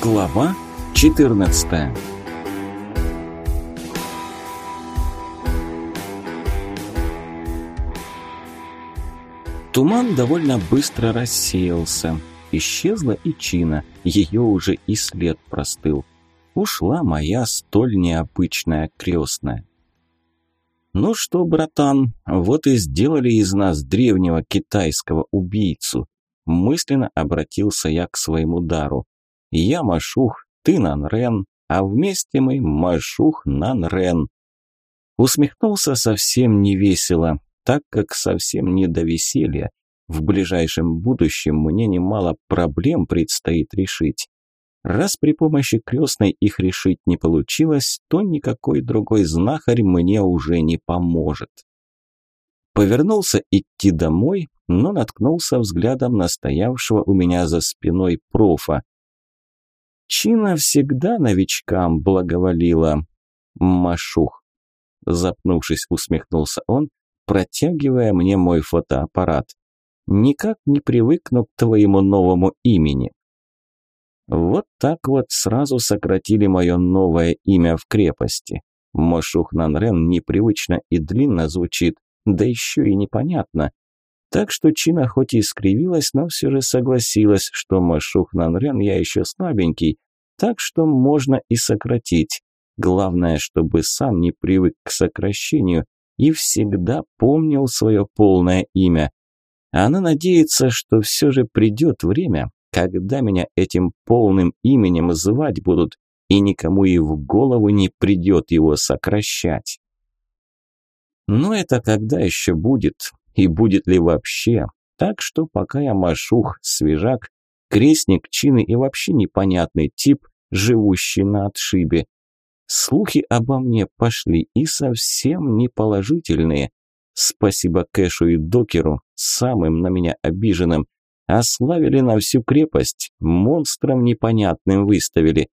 Глава 14 Туман довольно быстро рассеялся. Исчезла и Чина, ее уже и след простыл. Ушла моя столь необычная крестная. «Ну что, братан, вот и сделали из нас древнего китайского убийцу», мысленно обратился я к своему дару. Я Машух, ты Нанрен, а вместе мы Машух Нанрен. Усмехнулся совсем невесело, так как совсем не до веселья. В ближайшем будущем мне немало проблем предстоит решить. Раз при помощи крестной их решить не получилось, то никакой другой знахарь мне уже не поможет. Повернулся идти домой, но наткнулся взглядом на стоявшего у меня за спиной профа. Чина всегда новичкам благоволила. Машух. Запнувшись, усмехнулся он, протягивая мне мой фотоаппарат. Никак не привыкну к твоему новому имени. Вот так вот сразу сократили мое новое имя в крепости. Машух Нанрен непривычно и длинно звучит, да еще и непонятно. Так что Чина хоть и скривилась, но все же согласилась, что Машух Нанрен я еще слабенький, так что можно и сократить. Главное, чтобы сам не привык к сокращению и всегда помнил свое полное имя. Она надеется, что все же придет время, когда меня этим полным именем звать будут, и никому и в голову не придет его сокращать. Но это когда еще будет? И будет ли вообще? Так что пока я машух, свежак, крестник, чины и вообще непонятный тип, живущий на отшибе. Слухи обо мне пошли и совсем не положительные. Спасибо Кэшу и Докеру, самым на меня обиженным. Ославили на всю крепость, монстром непонятным выставили.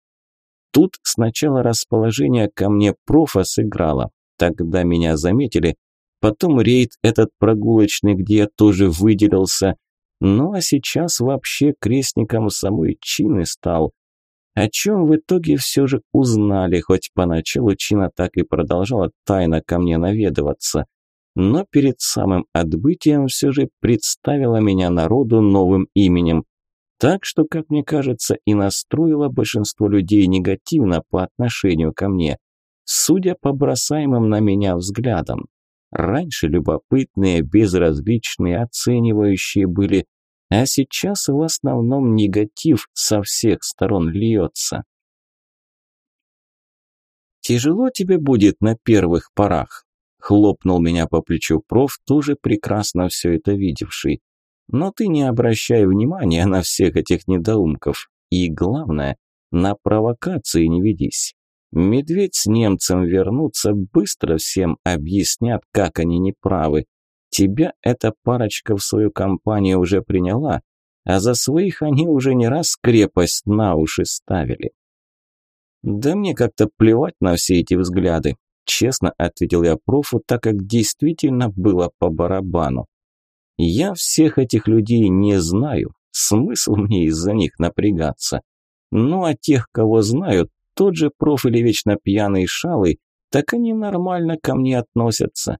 Тут сначала расположение ко мне профа сыграло. Тогда меня заметили, потом рейд этот прогулочный, где я тоже выделился. Ну а сейчас вообще крестником самой Чины стал. О чем в итоге все же узнали, хоть поначалу Чина так и продолжала тайно ко мне наведываться. Но перед самым отбытием все же представила меня народу новым именем. Так что, как мне кажется, и настроила большинство людей негативно по отношению ко мне судя по бросаемым на меня взглядам. Раньше любопытные, безразличные, оценивающие были, а сейчас в основном негатив со всех сторон льется. «Тяжело тебе будет на первых порах», – хлопнул меня по плечу проф, тоже прекрасно все это видевший. «Но ты не обращай внимания на всех этих недоумков. И главное, на провокации не ведись. Медведь с немцем вернутся, быстро всем объяснят, как они неправы. Тебя эта парочка в свою компанию уже приняла, а за своих они уже не раз крепость на уши ставили. Да мне как-то плевать на все эти взгляды, честно ответил я профу, так как действительно было по барабану. Я всех этих людей не знаю, смысл мне из-за них напрягаться. Ну а тех, кого знаю, тот же проф или вечно пьяный шалый, так они нормально ко мне относятся.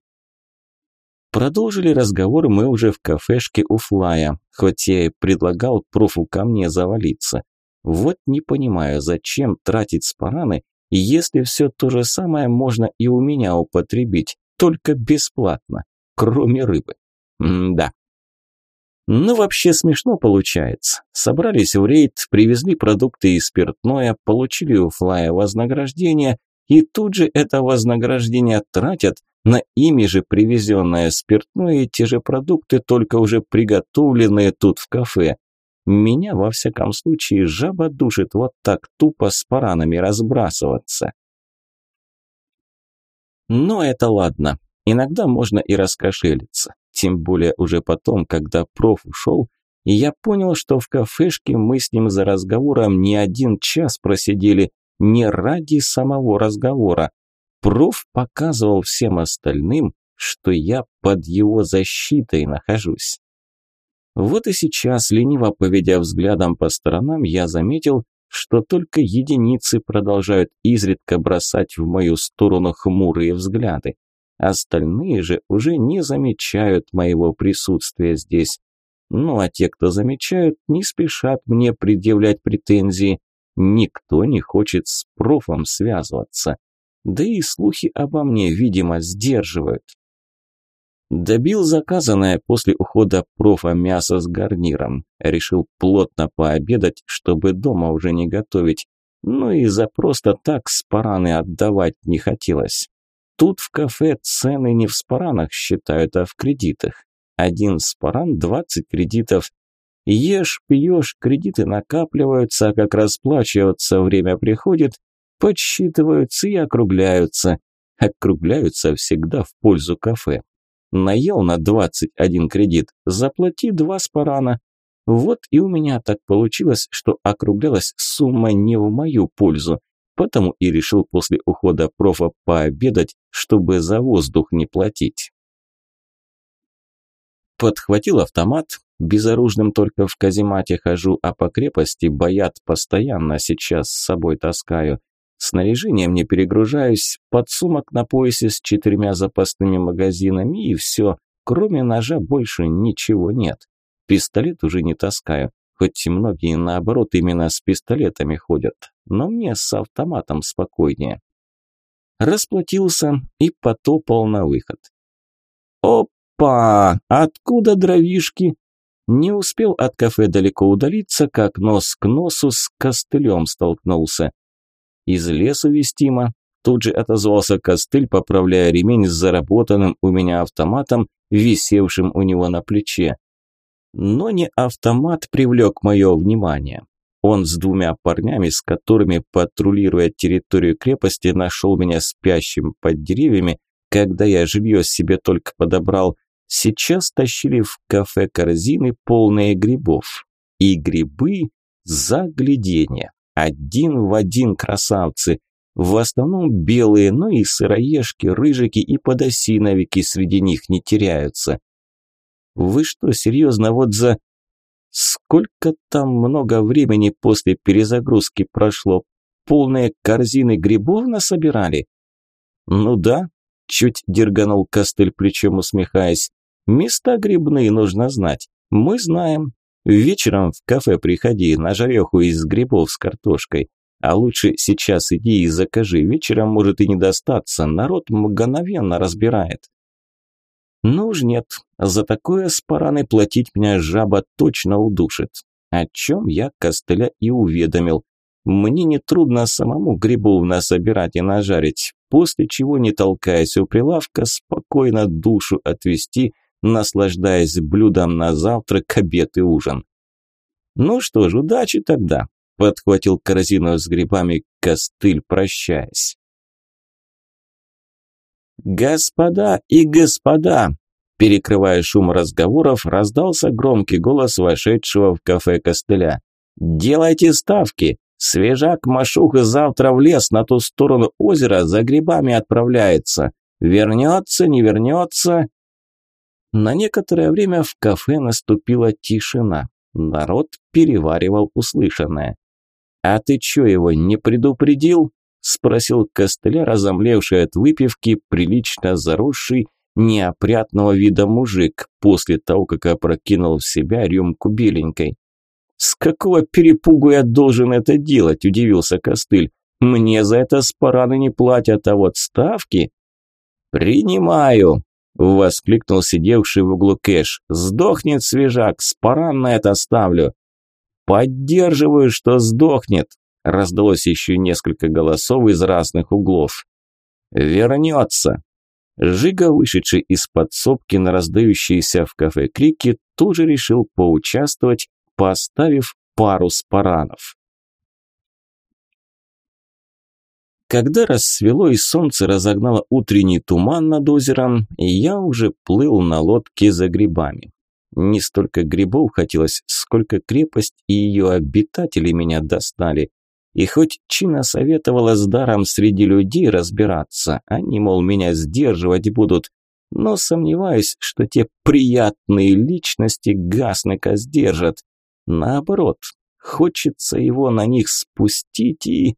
Продолжили разговор мы уже в кафешке у Флая, хоть я и предлагал профу ко мне завалиться. Вот не понимаю, зачем тратить спараны, если все то же самое можно и у меня употребить, только бесплатно, кроме рыбы. М-да. Ну, вообще смешно получается. Собрались в рейд, привезли продукты и спиртное, получили у флая вознаграждение, и тут же это вознаграждение тратят на ими же привезенное спиртное и те же продукты, только уже приготовленные тут в кафе. Меня, во всяком случае, жаба душит вот так тупо с паранами разбрасываться. Но это ладно. Иногда можно и раскошелиться. Тем более уже потом, когда проф ушел, и я понял, что в кафешке мы с ним за разговором не один час просидели не ради самого разговора. Проф показывал всем остальным, что я под его защитой нахожусь. Вот и сейчас, лениво поведя взглядом по сторонам, я заметил, что только единицы продолжают изредка бросать в мою сторону хмурые взгляды. Остальные же уже не замечают моего присутствия здесь. Ну а те, кто замечают, не спешат мне предъявлять претензии. Никто не хочет с профом связываться. Да и слухи обо мне, видимо, сдерживают. Добил заказанное после ухода профа мясо с гарниром. Решил плотно пообедать, чтобы дома уже не готовить. Ну и за просто так спараны отдавать не хотелось. Тут в кафе цены не в спаранах считают, а в кредитах. Один спаран – 20 кредитов. Ешь, пьешь, кредиты накапливаются, а как расплачиваться время приходит, подсчитываются и округляются. Округляются всегда в пользу кафе. Наел на 21 кредит, заплати два спарана. Вот и у меня так получилось, что округлялась сумма не в мою пользу, потому и решил после ухода профа пообедать, чтобы за воздух не платить. Подхватил автомат, безоружным только в каземате хожу, а по крепости боят постоянно сейчас с собой таскаю. Снаряжением не перегружаюсь, подсумок на поясе с четырьмя запасными магазинами и все, кроме ножа больше ничего нет. Пистолет уже не таскаю, хоть многие наоборот именно с пистолетами ходят, но мне с автоматом спокойнее. Расплатился и потопал на выход. Опа! Откуда дровишки? Не успел от кафе далеко удалиться, как нос к носу с костылем столкнулся. Из лесу вестимо. Тут же отозвался костыль, поправляя ремень с заработанным у меня автоматом, висевшим у него на плече. Но не автомат привлек мое внимание. Он с двумя парнями, с которыми, патрулируя территорию крепости, нашел меня спящим под деревьями, когда я жилье себе только подобрал, сейчас тащили в кафе корзины, полные грибов. И грибы – загляденье. Один в один красавцы. В основном белые, но и сыроежки, рыжики и подосиновики среди них не теряются. Вы что, серьезно, вот за... Сколько там много времени после перезагрузки прошло? Полные корзины грибов насобирали? Ну да, чуть дерганул костыль плечом усмехаясь. Места грибные нужно знать. Мы знаем, Вечером в кафе приходи на жареху из грибов с картошкой. А лучше сейчас иди и закажи, вечером может и не достаться, народ мгновенно разбирает. Ну уж нет, за такое с параны платить меня жаба точно удушит. О чем я костыля и уведомил. Мне нетрудно самому грибов насобирать и нажарить, после чего, не толкаясь у прилавка, спокойно душу отвести – наслаждаясь блюдом на завтрак, обед и ужин. «Ну что ж, удачи тогда», – подхватил корзину с грибами костыль, прощаясь. «Господа и господа!» Перекрывая шум разговоров, раздался громкий голос вошедшего в кафе костыля. «Делайте ставки! Свежак Машух завтра в лес на ту сторону озера за грибами отправляется. Вернется, не вернется, на некоторое время в кафе наступила тишина. Народ переваривал услышанное. «А ты чё его не предупредил?» – спросил костыля, разомлевший от выпивки, прилично заросший, неопрятного вида мужик, после того, как опрокинул в себя рюмку беленькой. «С какого перепугу я должен это делать?» – удивился костыль. «Мне за это спараны не платят, а вот ставки...» «Принимаю!» Воскликнул сидевший в углу Кэш. «Сдохнет свежак, спаран на это ставлю!» «Поддерживаю, что сдохнет!» Раздалось еще несколько голосов из разных углов. «Вернется!» Жига, вышедший из подсобки на раздающиеся в кафе крики, тут же решил поучаствовать, поставив пару спаранов. Когда рассвело и солнце разогнало утренний туман над озером, я уже плыл на лодке за грибами. Не столько грибов хотелось, сколько крепость и ее обитатели меня достали. И хоть Чина советовала с даром среди людей разбираться, они, мол, меня сдерживать будут, но сомневаюсь, что те приятные личности Гаснека сдержат. Наоборот, Хочется его на них спустить и...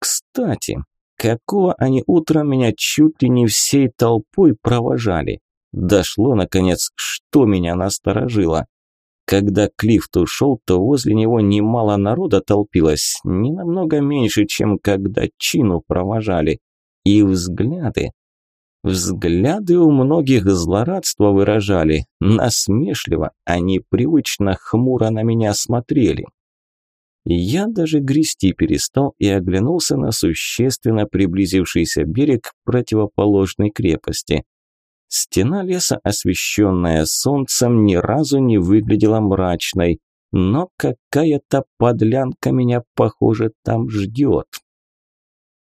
Кстати, какого они утром меня чуть ли не всей толпой провожали? Дошло, наконец, что меня насторожило. Когда Клифт ушел, то возле него немало народа толпилось, не намного меньше, чем когда Чину провожали. И взгляды... Взгляды у многих злорадство выражали, насмешливо, они привычно хмуро на меня смотрели. Я даже грести перестал и оглянулся на существенно приблизившийся берег противоположной крепости. Стена леса, освещенная солнцем, ни разу не выглядела мрачной, но какая-то подлянка меня, похоже, там ждет.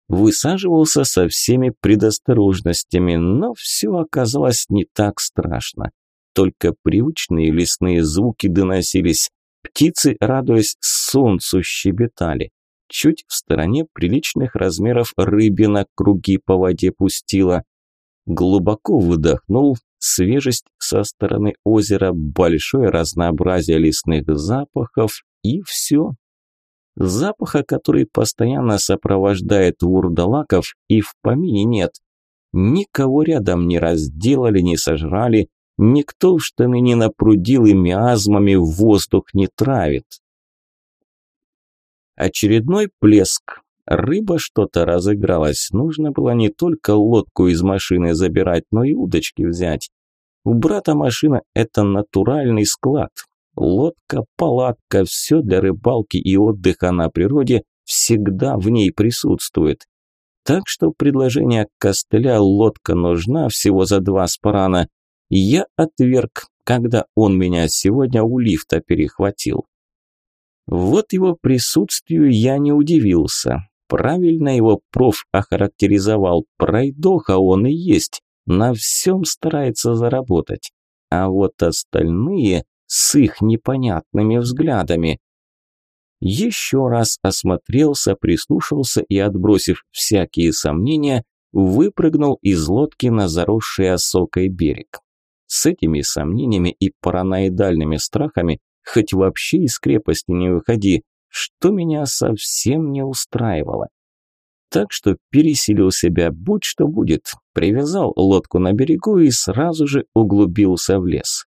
Высаживался со всеми предосторожностями, но все оказалось не так страшно. Только привычные лесные звуки доносились. Птицы, радуясь солнцу, щебетали. Чуть в стороне приличных размеров рыбина круги по воде пустила. Глубоко выдохнул, свежесть со стороны озера, большое разнообразие лесных запахов и все. Запаха, который постоянно сопровождает вурдалаков, и в помине нет. Никого рядом не разделали, не сожрали, никто в штаны не напрудил и миазмами воздух не травит. Очередной плеск. Рыба что-то разыгралась. Нужно было не только лодку из машины забирать, но и удочки взять. У брата машина – это натуральный склад. Лодка, палатка, все для рыбалки и отдыха на природе всегда в ней присутствует. Так что предложение костыля «лодка нужна» всего за два спарана я отверг, когда он меня сегодня у лифта перехватил. Вот его присутствию я не удивился. Правильно его проф охарактеризовал. Пройдоха он и есть. На всем старается заработать. А вот остальные с их непонятными взглядами. Еще раз осмотрелся, прислушался и, отбросив всякие сомнения, выпрыгнул из лодки на заросший осокой берег. С этими сомнениями и параноидальными страхами хоть вообще из крепости не выходи, что меня совсем не устраивало. Так что пересилил себя, будь что будет, привязал лодку на берегу и сразу же углубился в лес.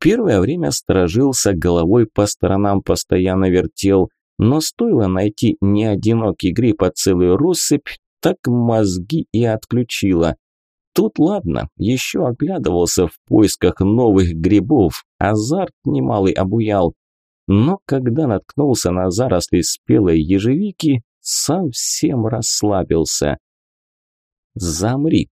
Первое время сторожился, головой по сторонам постоянно вертел, но стоило найти не одинокий гриб, а целую россыпь, так мозги и отключило. Тут ладно, еще оглядывался в поисках новых грибов, азарт немалый обуял. Но когда наткнулся на заросли спелой ежевики, совсем расслабился. «Замри!»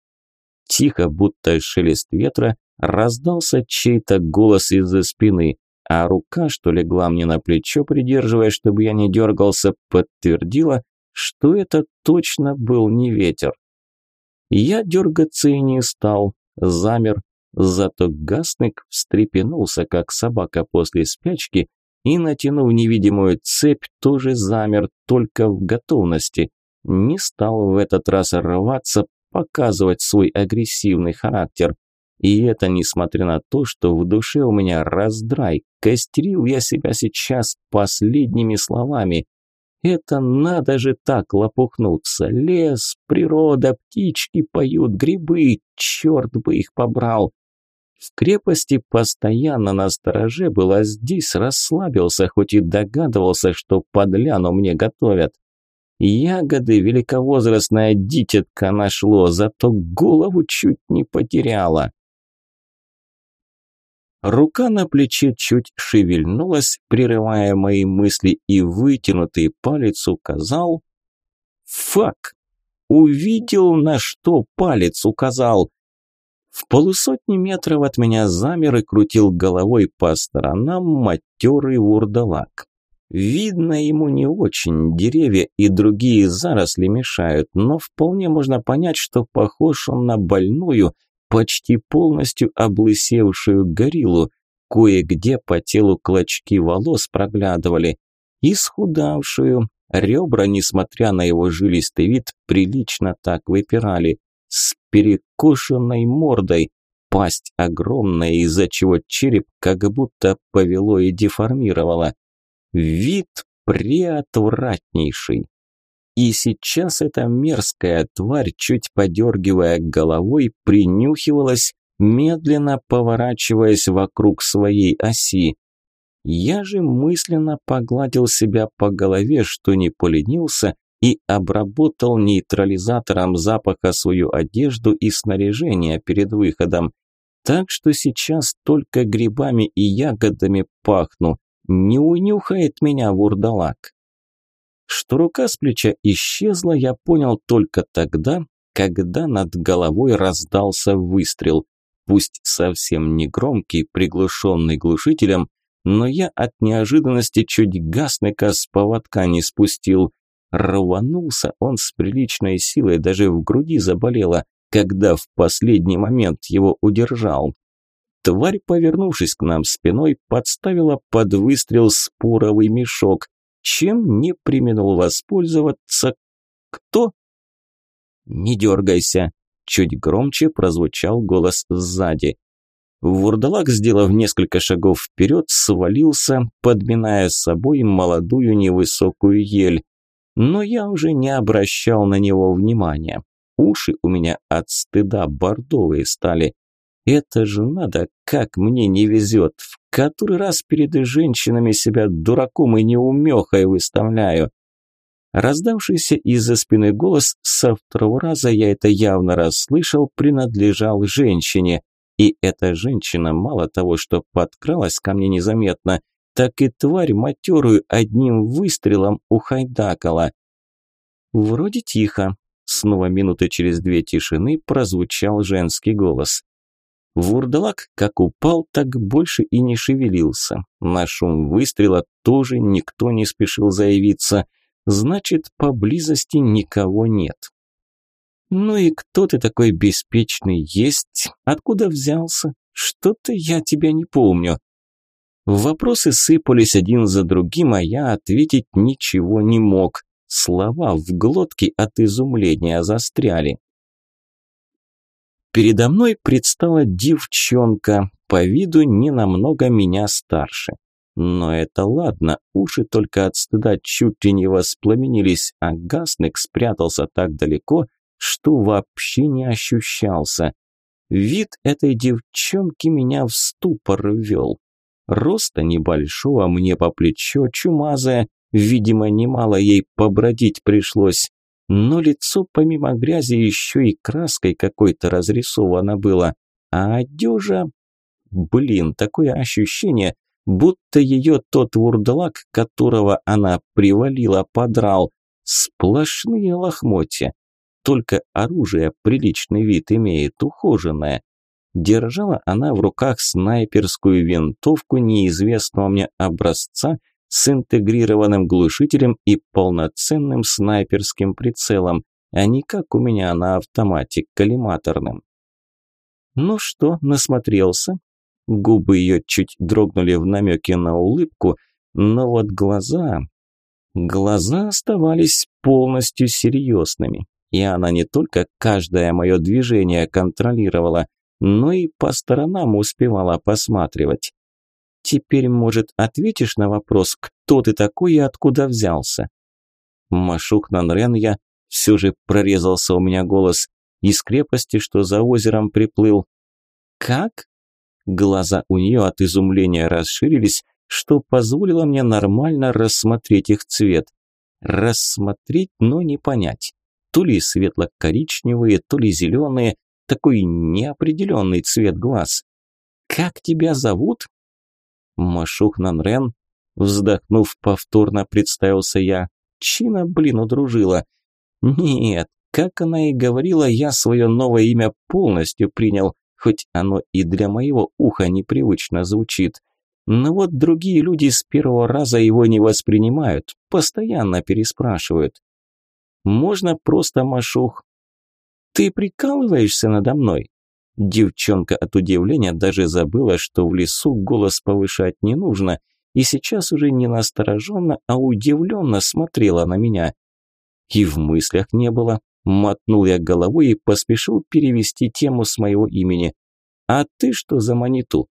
Тихо, будто шелест ветра, Раздался чей-то голос из-за спины, а рука, что легла мне на плечо, придерживая, чтобы я не дергался, подтвердила, что это точно был не ветер. Я дергаться и не стал, замер, зато Гасник встрепенулся, как собака после спячки, и, натянув невидимую цепь, тоже замер, только в готовности. Не стал в этот раз рваться, показывать свой агрессивный характер. И это несмотря на то, что в душе у меня раздрай, костерил я себя сейчас последними словами. Это надо же так лопухнуться. Лес, природа, птички поют, грибы, черт бы их побрал. В крепости постоянно на стороже был, а здесь расслабился, хоть и догадывался, что подляну мне готовят. Ягоды великовозрастная дитятка нашло, зато голову чуть не потеряла. Рука на плече чуть шевельнулась, прерывая мои мысли, и вытянутый палец указал... Фак! Увидел, на что палец указал. В полусотни метров от меня замер и крутил головой по сторонам матерый вурдалак. Видно ему не очень, деревья и другие заросли мешают, но вполне можно понять, что похож он на больную – почти полностью облысевшую гориллу, кое-где по телу клочки волос проглядывали, исхудавшую, ребра, несмотря на его жилистый вид, прилично так выпирали, с перекошенной мордой, пасть огромная, из-за чего череп как будто повело и деформировало. Вид преотвратнейший. И сейчас эта мерзкая тварь, чуть подергивая головой, принюхивалась, медленно поворачиваясь вокруг своей оси. Я же мысленно погладил себя по голове, что не поленился, и обработал нейтрализатором запаха свою одежду и снаряжение перед выходом. Так что сейчас только грибами и ягодами пахну. Не унюхает меня вурдалак. Что рука с плеча исчезла, я понял только тогда, когда над головой раздался выстрел. Пусть совсем не громкий, приглушенный глушителем, но я от неожиданности чуть гасника с поводка не спустил. Рванулся он с приличной силой, даже в груди заболело, когда в последний момент его удержал. Тварь, повернувшись к нам спиной, подставила под выстрел споровый мешок, чем не применил воспользоваться кто? «Не дергайся», – чуть громче прозвучал голос сзади. Вурдалак, сделав несколько шагов вперед, свалился, подминая с собой молодую невысокую ель. Но я уже не обращал на него внимания. Уши у меня от стыда бордовые стали. Это же надо, как мне не везет. В который раз перед женщинами себя дураком и неумехой выставляю. Раздавшийся из-за спины голос со второго раза, я это явно расслышал, принадлежал женщине. И эта женщина мало того, что подкралась ко мне незаметно, так и тварь матерую одним выстрелом ухайдакала. Вроде тихо. Снова минуты через две тишины прозвучал женский голос. Вурдалак как упал, так больше и не шевелился. На шум выстрела тоже никто не спешил заявиться. Значит, поблизости никого нет. «Ну и кто ты такой беспечный есть? Откуда взялся? Что-то я тебя не помню». Вопросы сыпались один за другим, а я ответить ничего не мог. Слова в глотке от изумления застряли. Передо мной предстала девчонка, по виду не намного меня старше. Но это ладно, уши только от стыда чуть ли не воспламенились, а Гасник спрятался так далеко, что вообще не ощущался. Вид этой девчонки меня в ступор ввел. Роста небольшого, мне по плечо, чумазая, видимо, немало ей побродить пришлось но лицо помимо грязи еще и краской какой-то разрисовано было, а одежа... Блин, такое ощущение, будто ее тот вурдалак, которого она привалила, подрал. Сплошные лохмотья. Только оружие приличный вид имеет, ухоженное. Держала она в руках снайперскую винтовку неизвестного мне образца с интегрированным глушителем и полноценным снайперским прицелом, а не как у меня на автомате коллиматорным. Ну что, насмотрелся? Губы ее чуть дрогнули в намеке на улыбку, но вот глаза... Глаза оставались полностью серьезными, и она не только каждое мое движение контролировала, но и по сторонам успевала посматривать. Теперь, может, ответишь на вопрос, кто ты такой и откуда взялся?» Машук Нанрен я, все же прорезался у меня голос, из крепости, что за озером приплыл. «Как?» Глаза у нее от изумления расширились, что позволило мне нормально рассмотреть их цвет. Рассмотреть, но не понять. То ли светло-коричневые, то ли зеленые, такой неопределенный цвет глаз. «Как тебя зовут?» Машух Нанрен, вздохнув, повторно представился я. Чина, блин, удружила. Нет, как она и говорила, я свое новое имя полностью принял, хоть оно и для моего уха непривычно звучит. Но вот другие люди с первого раза его не воспринимают, постоянно переспрашивают. Можно просто Машух. Ты прикалываешься надо мной? Девчонка от удивления даже забыла, что в лесу голос повышать не нужно, и сейчас уже не настороженно, а удивленно смотрела на меня. И в мыслях не было. Мотнул я головой и поспешил перевести тему с моего имени. «А ты что за маниту?»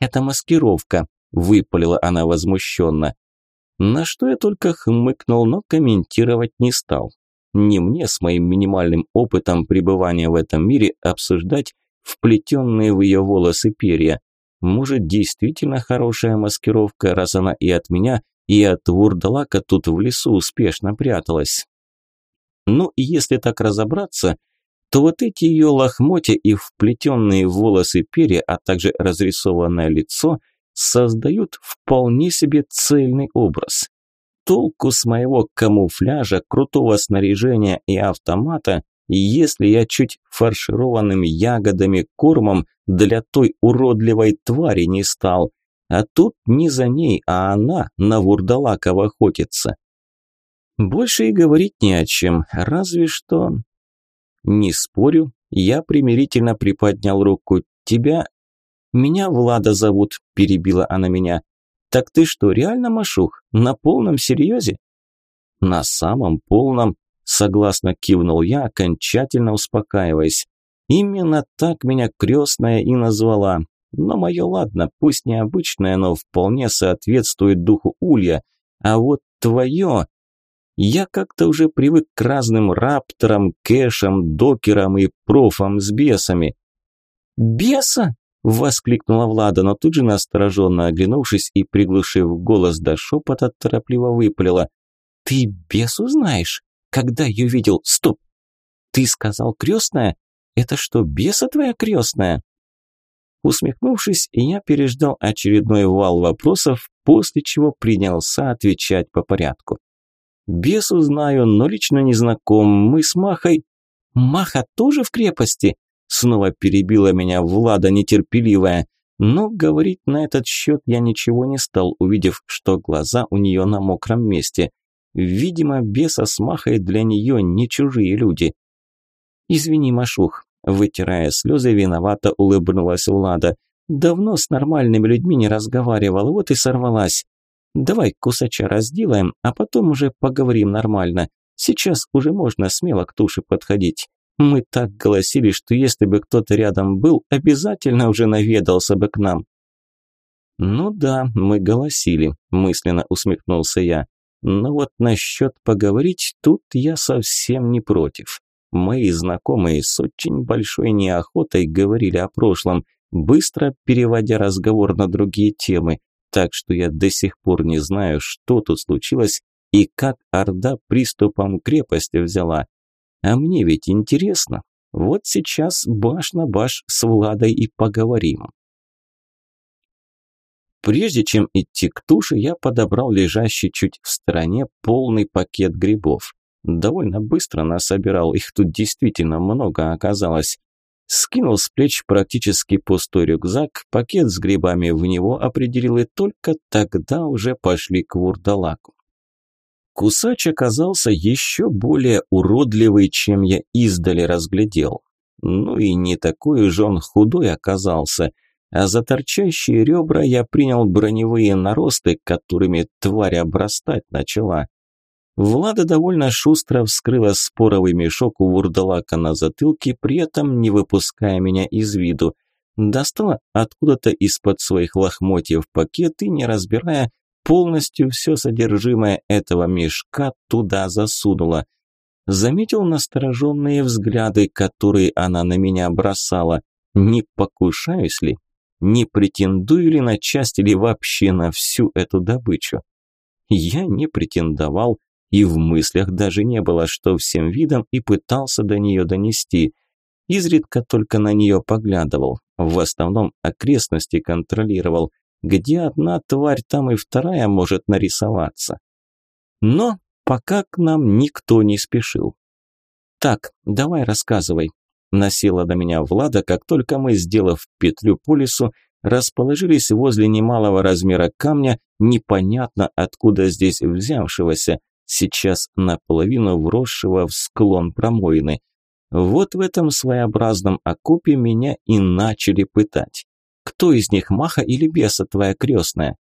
«Это маскировка», – выпалила она возмущенно. На что я только хмыкнул, но комментировать не стал. Не мне с моим минимальным опытом пребывания в этом мире обсуждать вплетенные в ее волосы перья. Может, действительно хорошая маскировка, раз она и от меня, и от вурдалака тут в лесу успешно пряталась. Ну, если так разобраться, то вот эти ее лохмотья и вплетенные в волосы перья, а также разрисованное лицо создают вполне себе цельный образ. Толку с моего камуфляжа, крутого снаряжения и автомата, если я чуть фаршированным ягодами кормом для той уродливой твари не стал. А тут не за ней, а она на вурдалаков охотится. Больше и говорить не о чем, разве что... Не спорю, я примирительно приподнял руку. Тебя... Меня Влада зовут, перебила она меня. Так ты что, реально Машух? На полном серьезе? На самом полном, согласно кивнул я, окончательно успокаиваясь. Именно так меня крестная и назвала. Но мое ладно, пусть необычное, но вполне соответствует духу Улья. А вот твое... Я как-то уже привык к разным рапторам, кэшам, докерам и профам с бесами. «Беса?» – воскликнула Влада, но тут же настороженно оглянувшись и приглушив голос до шепота, торопливо выпалила. «Ты бесу знаешь? Когда ее видел? Стоп! Ты сказал крестная? Это что, беса твоя крестная?» Усмехнувшись, я переждал очередной вал вопросов, после чего принялся отвечать по порядку. Бесу знаю, но лично не знаком. Мы с Махой... Маха тоже в крепости? Снова перебила меня Влада нетерпеливая. Но говорить на этот счет я ничего не стал, увидев, что глаза у нее на мокром месте. Видимо, беса с для нее не чужие люди. «Извини, Машух», – вытирая слезы, виновато улыбнулась Влада. «Давно с нормальными людьми не разговаривала, вот и сорвалась. Давай кусача разделаем, а потом уже поговорим нормально. Сейчас уже можно смело к туше подходить. Мы так голосили, что если бы кто-то рядом был, обязательно уже наведался бы к нам. Ну да, мы голосили, мысленно усмехнулся я. Но вот насчет поговорить тут я совсем не против. Мои знакомые с очень большой неохотой говорили о прошлом, быстро переводя разговор на другие темы, так что я до сих пор не знаю, что тут случилось и как Орда приступом крепости взяла. А мне ведь интересно. Вот сейчас баш на баш с Владой и поговорим. Прежде чем идти к туше, я подобрал лежащий чуть в стороне полный пакет грибов. Довольно быстро насобирал, их тут действительно много оказалось. Скинул с плеч практически пустой рюкзак, пакет с грибами в него определил и только тогда уже пошли к вурдалаку. Кусач оказался еще более уродливый, чем я издали разглядел. Ну и не такой уж он худой оказался, а за торчащие ребра я принял броневые наросты, которыми тварь обрастать начала. Влада довольно шустро вскрыла споровый мешок у вурдалака на затылке, при этом не выпуская меня из виду. Достала откуда-то из-под своих лохмотьев пакет и, не разбирая, полностью все содержимое этого мешка туда засунула. Заметил настороженные взгляды, которые она на меня бросала. Не покушаюсь ли? Не претендую ли на часть или вообще на всю эту добычу? Я не претендовал, и в мыслях даже не было, что всем видом и пытался до нее донести. Изредка только на нее поглядывал, в основном окрестности контролировал. Где одна тварь, там и вторая может нарисоваться. Но пока к нам никто не спешил. «Так, давай рассказывай», – насела до меня Влада, как только мы, сделав петлю по лесу, расположились возле немалого размера камня, непонятно откуда здесь взявшегося – сейчас наполовину вросшего в склон промоины. Вот в этом своеобразном окопе меня и начали пытать. Кто из них, Маха или Беса твоя крестная?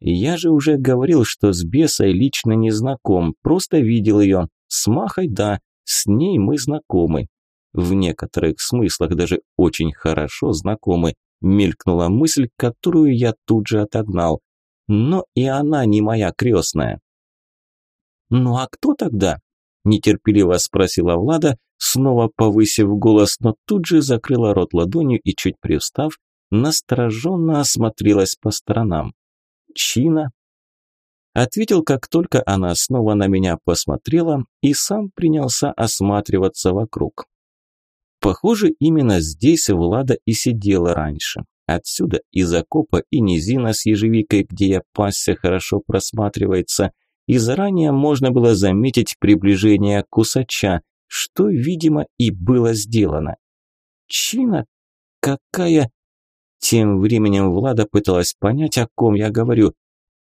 Я же уже говорил, что с Бесой лично не знаком, просто видел ее. С Махой, да, с ней мы знакомы. В некоторых смыслах даже очень хорошо знакомы. Мелькнула мысль, которую я тут же отогнал. но и она не моя крестная. «Ну а кто тогда?» – нетерпеливо спросила Влада, снова повысив голос, но тут же закрыла рот ладонью и, чуть привстав, настороженно осмотрелась по сторонам. «Чина?» Ответил, как только она снова на меня посмотрела и сам принялся осматриваться вокруг. Похоже, именно здесь Влада и сидела раньше. Отсюда из окопа и низина с ежевикой, где я пасся, хорошо просматривается, и заранее можно было заметить приближение кусача, что, видимо, и было сделано. Чина? Какая? Тем временем Влада пыталась понять, о ком я говорю.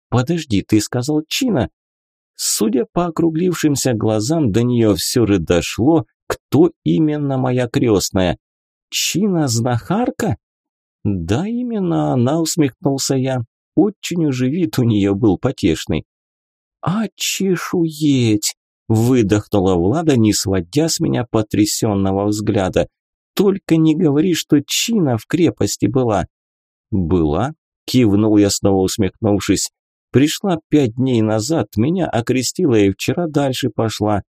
«Подожди, ты сказал Чина?» Судя по округлившимся глазам, до нее все же дошло, кто именно моя крестная. Чина-знахарка? Да, именно она, усмехнулся я. Очень уже вид у нее был потешный. А чешуеть! Выдохнула Влада, не сводя с меня потрясенного взгляда. Только не говори, что Чина в крепости была. Была? Кивнул я снова усмехнувшись. Пришла пять дней назад, меня окрестила и вчера дальше пошла.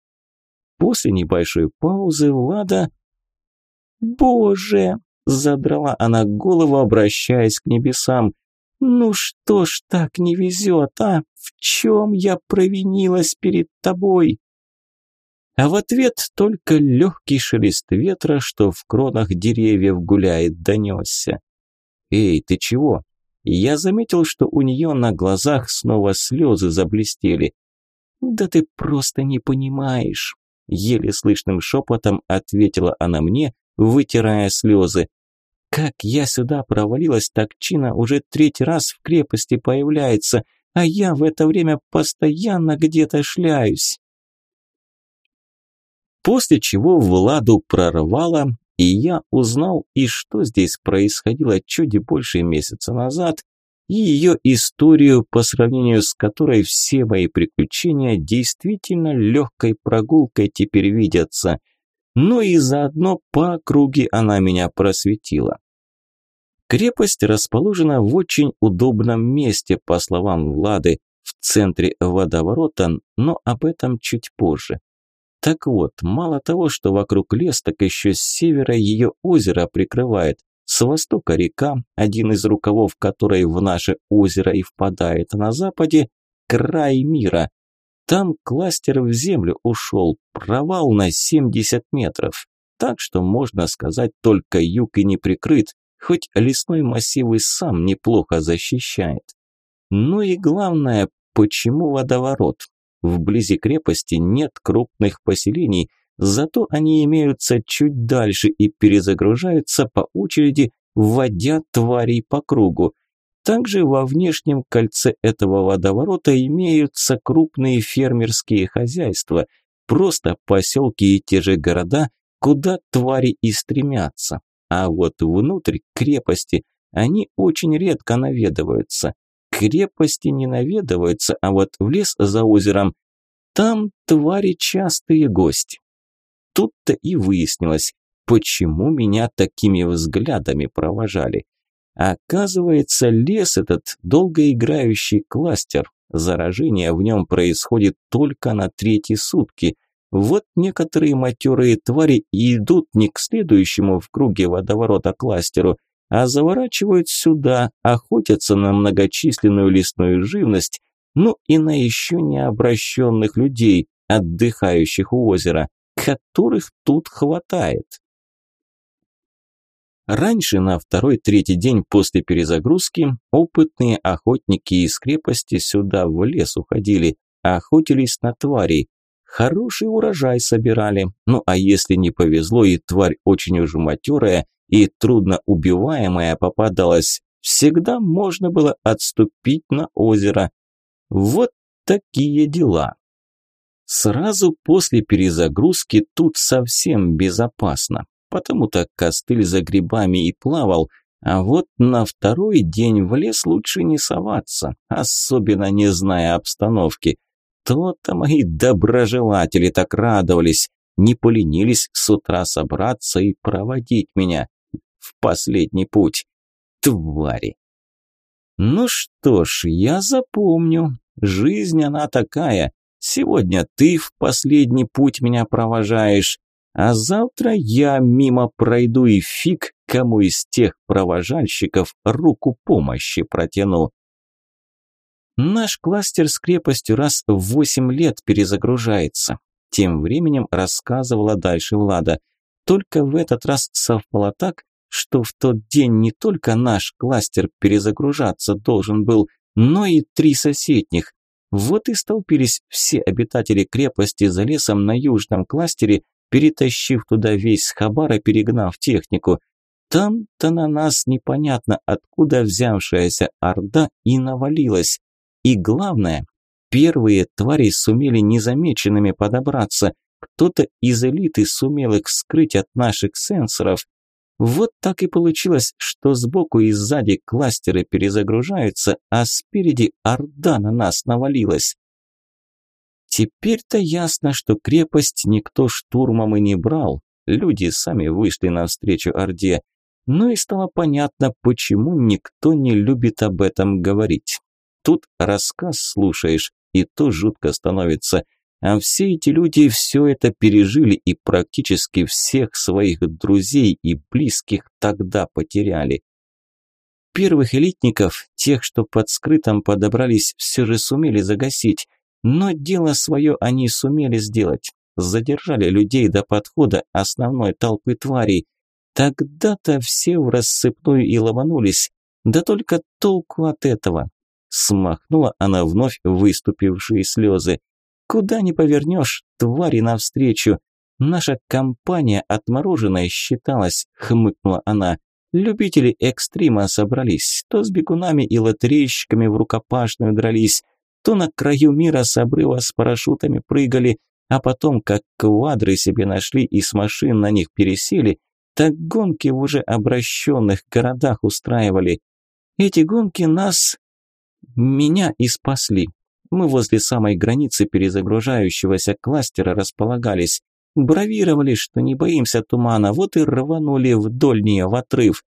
После небольшой паузы Влада... «Боже!» – задрала она голову, обращаясь к небесам. «Ну что ж так не везет, а? В чем я провинилась перед тобой?» А в ответ только легкий шелест ветра, что в кронах деревьев гуляет, донесся. «Эй, ты чего?» Я заметил, что у нее на глазах снова слезы заблестели. «Да ты просто не понимаешь», – еле слышным шепотом ответила она мне, вытирая слезы. «Как я сюда провалилась, так Чина уже третий раз в крепости появляется, а я в это время постоянно где-то шляюсь». После чего Владу прорвало, и я узнал, и что здесь происходило чуть больше месяца назад, и ее историю, по сравнению с которой все мои приключения действительно легкой прогулкой теперь видятся. Но и заодно по округе она меня просветила. Крепость расположена в очень удобном месте, по словам Влады, в центре водоворота, но об этом чуть позже. Так вот, мало того, что вокруг лес, так еще с севера ее озеро прикрывает, с востока река, один из рукавов которой в наше озеро и впадает, на западе – край мира. Там кластер в землю ушел, провал на 70 метров. Так что, можно сказать, только юг и не прикрыт, хоть лесной массив и сам неплохо защищает. Ну и главное, почему водоворот? Вблизи крепости нет крупных поселений, зато они имеются чуть дальше и перезагружаются по очереди, вводя тварей по кругу. Также во внешнем кольце этого водоворота имеются крупные фермерские хозяйства, просто поселки и те же города, куда твари и стремятся. А вот внутрь крепости они очень редко наведываются крепости не наведываются, а вот в лес за озером там твари частые гости. Тут-то и выяснилось, почему меня такими взглядами провожали. Оказывается, лес этот долгоиграющий кластер. Заражение в нем происходит только на третьи сутки. Вот некоторые матерые твари идут не к следующему в круге водоворота кластеру, а заворачивают сюда, охотятся на многочисленную лесную живность, ну и на еще не обращенных людей, отдыхающих у озера, которых тут хватает. Раньше, на второй-третий день после перезагрузки, опытные охотники из крепости сюда в лес уходили, охотились на тварей. Хороший урожай собирали, ну а если не повезло и тварь очень уж матерая, и трудно убиваемая попадалась, всегда можно было отступить на озеро. Вот такие дела. Сразу после перезагрузки тут совсем безопасно, потому-то костыль за грибами и плавал, а вот на второй день в лес лучше не соваться, особенно не зная обстановки. То-то мои доброжелатели так радовались, не поленились с утра собраться и проводить меня в последний путь. Твари! Ну что ж, я запомню. Жизнь она такая. Сегодня ты в последний путь меня провожаешь, а завтра я мимо пройду и фиг, кому из тех провожальщиков руку помощи протяну. Наш кластер с крепостью раз в восемь лет перезагружается. Тем временем рассказывала дальше Влада. Только в этот раз совпало так, что в тот день не только наш кластер перезагружаться должен был, но и три соседних. Вот и столпились все обитатели крепости за лесом на южном кластере, перетащив туда весь хабар и перегнав технику. Там-то на нас непонятно откуда взявшаяся орда и навалилась. И главное, первые твари сумели незамеченными подобраться. Кто-то из элиты сумел их скрыть от наших сенсоров. Вот так и получилось, что сбоку и сзади кластеры перезагружаются, а спереди орда на нас навалилась. Теперь-то ясно, что крепость никто штурмом и не брал. Люди сами вышли навстречу Орде. Ну и стало понятно, почему никто не любит об этом говорить. Тут рассказ слушаешь, и то жутко становится. А все эти люди все это пережили и практически всех своих друзей и близких тогда потеряли. Первых элитников, тех, что под скрытом подобрались, все же сумели загасить, но дело свое они сумели сделать. Задержали людей до подхода основной толпы тварей. Тогда-то все в рассыпную и ломанулись. Да только толку от этого. Смахнула она вновь выступившие слезы. Куда ни повернешь, твари навстречу. Наша компания отмороженная считалась, хмыкнула она. Любители экстрима собрались, то с бегунами и лотерейщиками в рукопашную дрались, то на краю мира с обрыва с парашютами прыгали, а потом, как квадры себе нашли и с машин на них пересели, так гонки в уже обращенных городах устраивали. Эти гонки нас, меня и спасли. Мы возле самой границы перезагружающегося кластера располагались. Бравировали, что не боимся тумана, вот и рванули вдоль нее в отрыв.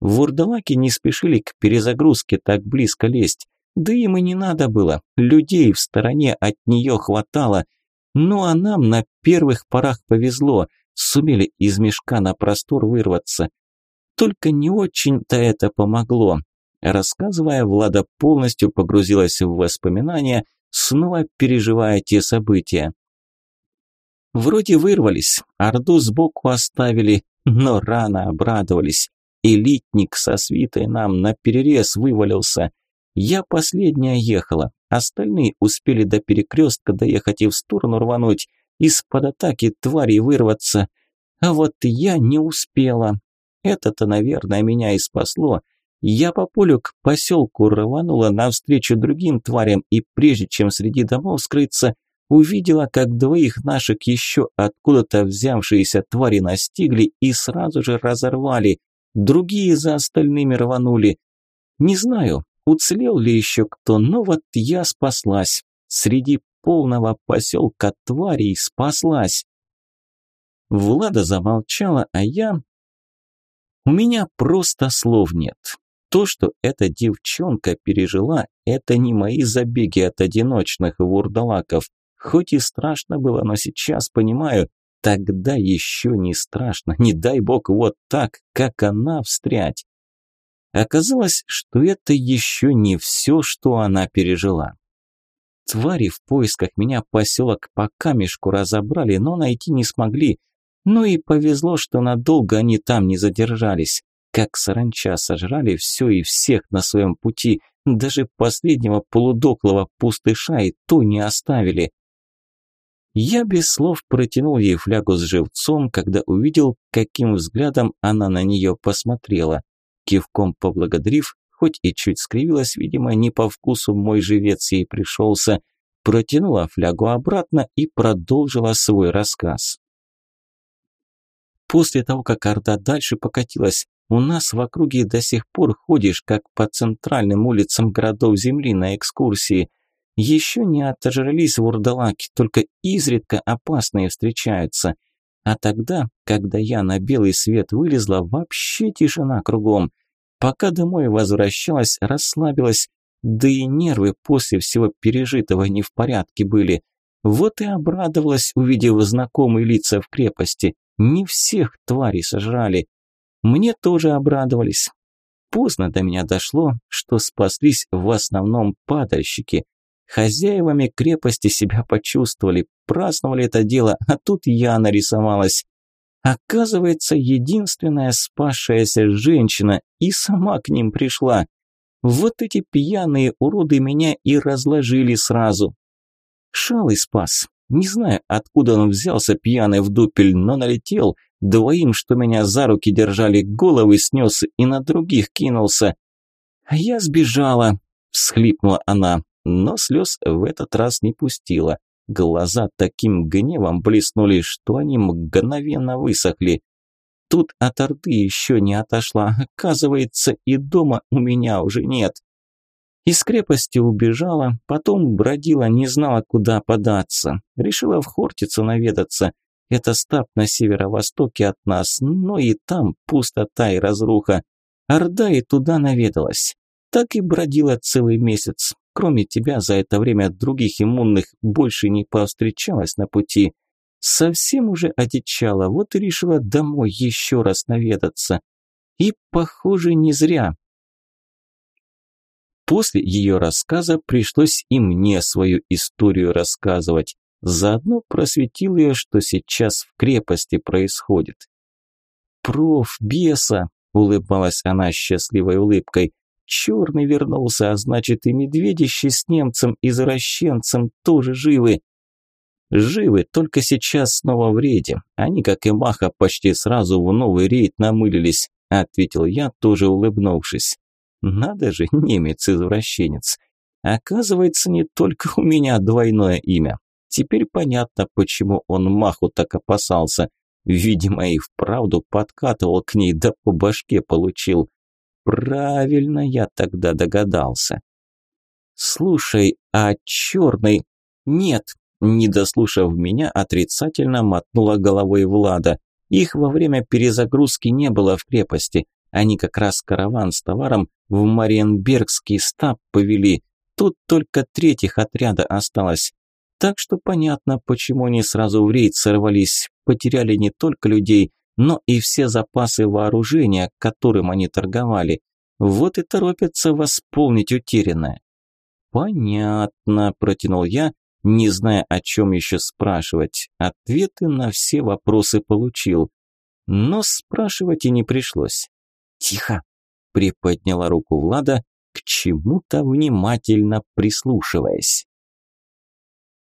Вурдалаки не спешили к перезагрузке так близко лезть. Да им и не надо было, людей в стороне от нее хватало. Ну а нам на первых порах повезло, сумели из мешка на простор вырваться. Только не очень-то это помогло. Рассказывая, Влада полностью погрузилась в воспоминания, снова переживая те события. Вроде вырвались, Орду сбоку оставили, но рано обрадовались. Элитник со свитой нам на перерез вывалился. Я последняя ехала, остальные успели до перекрестка доехать и в сторону рвануть, из-под атаки твари вырваться. А вот я не успела. Это-то, наверное, меня и спасло. Я по полю к поселку рванула навстречу другим тварям, и прежде чем среди домов скрыться, увидела, как двоих наших еще откуда-то взявшиеся твари настигли и сразу же разорвали. Другие за остальными рванули. Не знаю, Уцелел ли еще кто, но вот я спаслась. Среди полного поселка тварей спаслась. Влада замолчала, а я... У меня просто слов нет. То, что эта девчонка пережила, это не мои забеги от одиночных вурдалаков. Хоть и страшно было, но сейчас понимаю, тогда еще не страшно. Не дай бог вот так, как она встрять. Оказалось, что это еще не все, что она пережила. Твари в поисках меня поселок по камешку разобрали, но найти не смогли. Ну и повезло, что надолго они там не задержались. Как саранча сожрали все и всех на своем пути, даже последнего полудоклого пустыша и то не оставили. Я без слов протянул ей флягу с живцом, когда увидел, каким взглядом она на нее посмотрела. Кивком поблагодарив, хоть и чуть скривилась, видимо, не по вкусу мой живец ей пришелся, протянула флягу обратно и продолжила свой рассказ. После того, как Орда дальше покатилась, у нас в округе до сих пор ходишь, как по центральным улицам городов Земли на экскурсии. Еще не отожрались вурдалаки, только изредка опасные встречаются – а тогда, когда я на белый свет вылезла, вообще тишина кругом. Пока домой возвращалась, расслабилась, да и нервы после всего пережитого не в порядке были. Вот и обрадовалась, увидев знакомые лица в крепости. Не всех тварей сожрали. Мне тоже обрадовались. Поздно до меня дошло, что спаслись в основном падальщики. Хозяевами крепости себя почувствовали, праздновали это дело, а тут я нарисовалась. Оказывается, единственная спасшаяся женщина и сама к ним пришла. Вот эти пьяные уроды меня и разложили сразу. Шалый спас. Не знаю, откуда он взялся пьяный в дупель, но налетел, двоим, что меня за руки держали, головы снес и на других кинулся. А я сбежала, всхлипнула она, но слез в этот раз не пустила. Глаза таким гневом блеснули, что они мгновенно высохли. Тут от Орды еще не отошла, оказывается, и дома у меня уже нет. Из крепости убежала, потом бродила, не знала, куда податься. Решила в Хортицу наведаться. Это стаб на северо-востоке от нас, но и там пустота и разруха. Орда и туда наведалась. Так и бродила целый месяц. Кроме тебя за это время других иммунных больше не повстречалось на пути. Совсем уже одичала, вот и решила домой еще раз наведаться. И, похоже, не зря. После ее рассказа пришлось и мне свою историю рассказывать. Заодно просветил ее, что сейчас в крепости происходит. «Проф, беса!» – улыбалась она счастливой улыбкой. «Черный вернулся, а значит и медведище с немцем-извращенцем тоже живы». «Живы, только сейчас снова в рейде. Они, как и Маха, почти сразу в новый рейд намылились», – ответил я, тоже улыбнувшись. «Надо же, немец-извращенец. Оказывается, не только у меня двойное имя. Теперь понятно, почему он Маху так опасался. Видимо, и вправду подкатывал к ней, да по башке получил. Правильно я тогда догадался. Слушай, а черный... Нет, не дослушав меня, отрицательно мотнула головой Влада. Их во время перезагрузки не было в крепости. Они как раз караван с товаром в Мариенбергский стаб повели. Тут только третьих отряда осталось. Так что понятно, почему они сразу в рейд сорвались, потеряли не только людей, но и все запасы вооружения, которым они торговали. Вот и торопятся восполнить утерянное. «Понятно», – протянул я, не зная, о чем еще спрашивать. Ответы на все вопросы получил. Но спрашивать и не пришлось. «Тихо!» – приподняла руку Влада, к чему-то внимательно прислушиваясь.